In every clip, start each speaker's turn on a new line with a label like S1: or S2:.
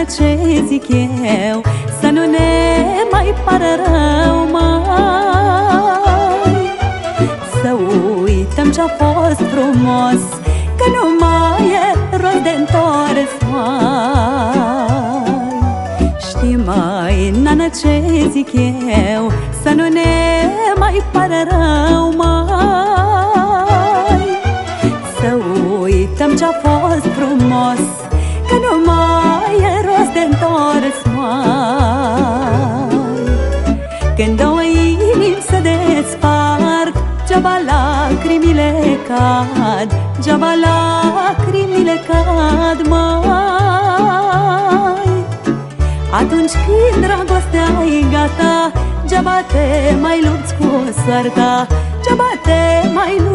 S1: Nană, ce zic eu Să nu ne mai pară rău, mai Să uităm ce-a fost frumos Că nu mai e rost de întors, mai Știi, mai, Nană, ce zic eu Să nu ne mai pară rău, mai Să uităm ce-a fost frumos Că nu mai e rost de întors mai Când două inimi se despart Geaba lacrimile cad Geaba lacrimile cad mai. Atunci când dragostea e gata Geaba te mai lupți cu soarta Geaba te mai lupți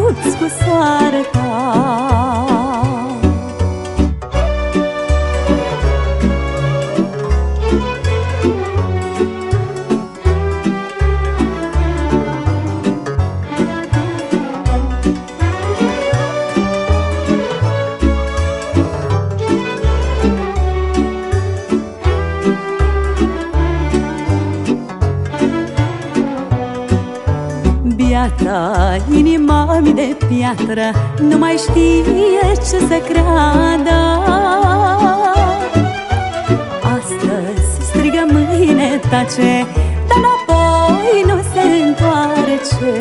S1: Biata, inima mi de piatră Nu mai știe ce să creadă. Astăzi strigă, mâine tace Dar înapoi nu se întoarce.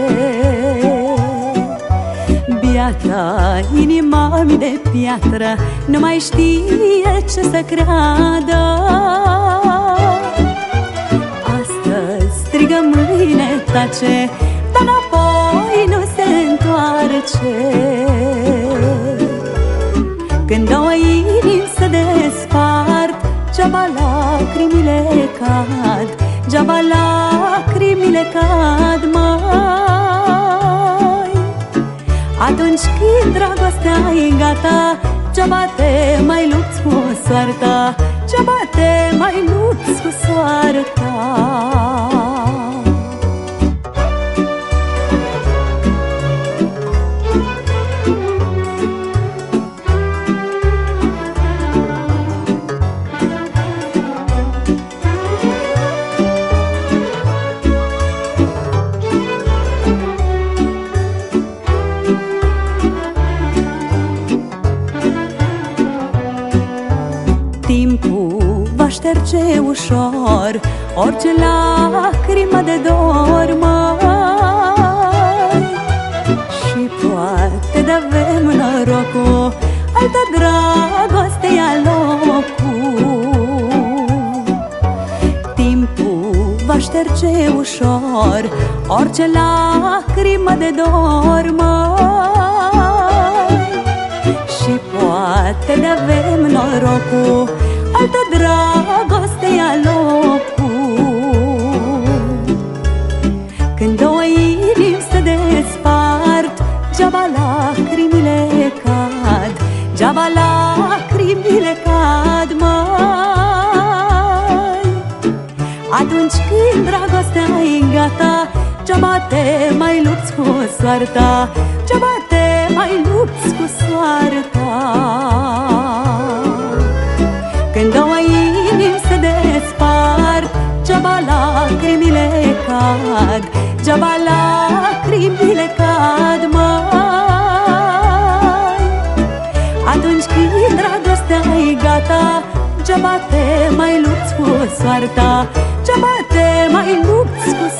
S1: Biata, inima mi de piatră Nu mai știe ce să creadă. Astăzi strigă, mâine tace Când două inimi se despart Geaba lacrimile cad Geaba lacrimile cad mai. Atunci când dragostea e gata Geaba te mai lupți cu soarta Geaba te mai lupți cu soarta va șterge ușor Orice lacrimă de dor mai Și poate de avem norocul Altă dragoste ia locul. Timpul va șterge ușor Orice lacrimă de dor mai Și poate de avem norocul Altă dragoste ia locul. Când două inimi se despart Geaba lacrimile cad Geaba lacrimile cad mai Atunci când dragostea e gata Geaba te mai lupți cu soarta Geaba te mai lupți cu soarta Când două inimi se despart Geaba lacrimile cad Geaba lacrimile cad mai Atunci când dragostea e gata Geaba te mai lupți cu soarta Geaba te mai lupți cu soarta